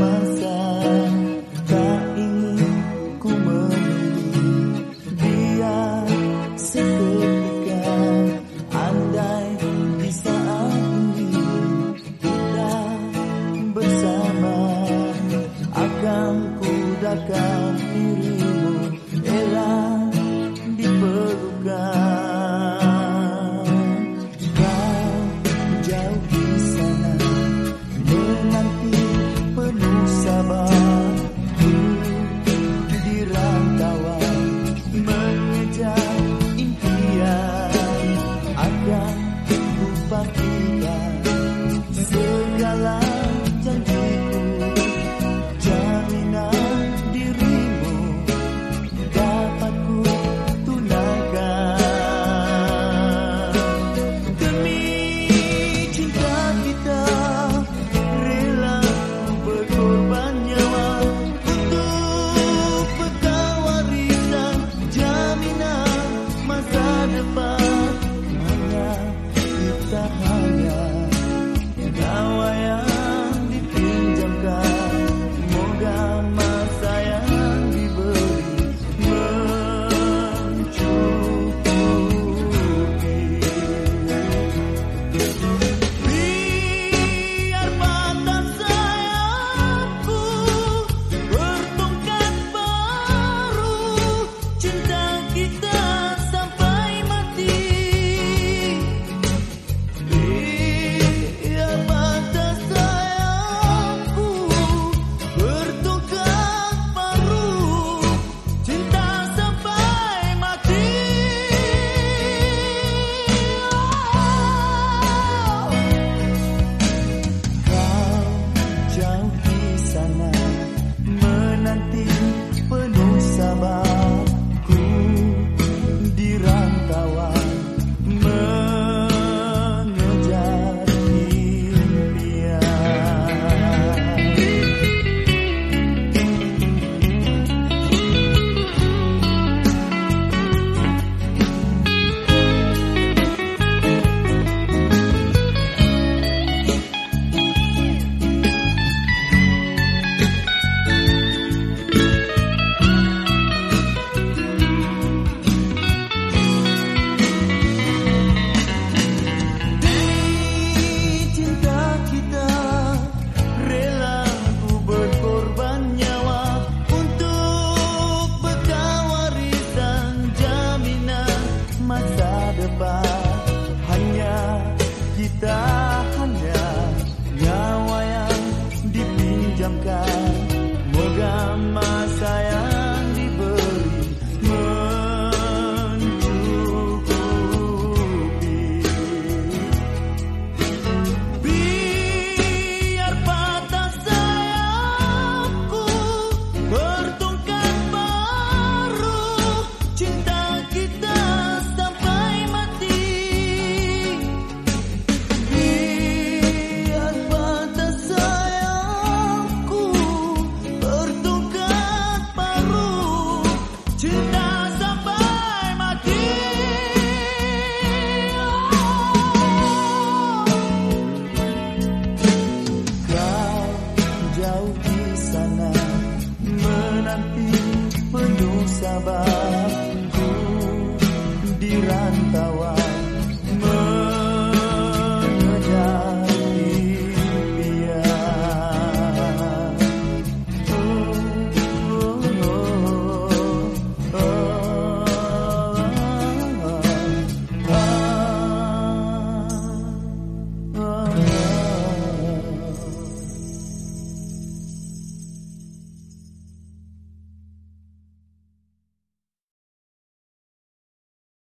masa tak ingin ku memilih dia seketika. Andai di saat ini kita bersama akan kudakan jauh di sana menanti penuh sabar ku di rantau